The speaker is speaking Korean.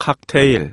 칵테일.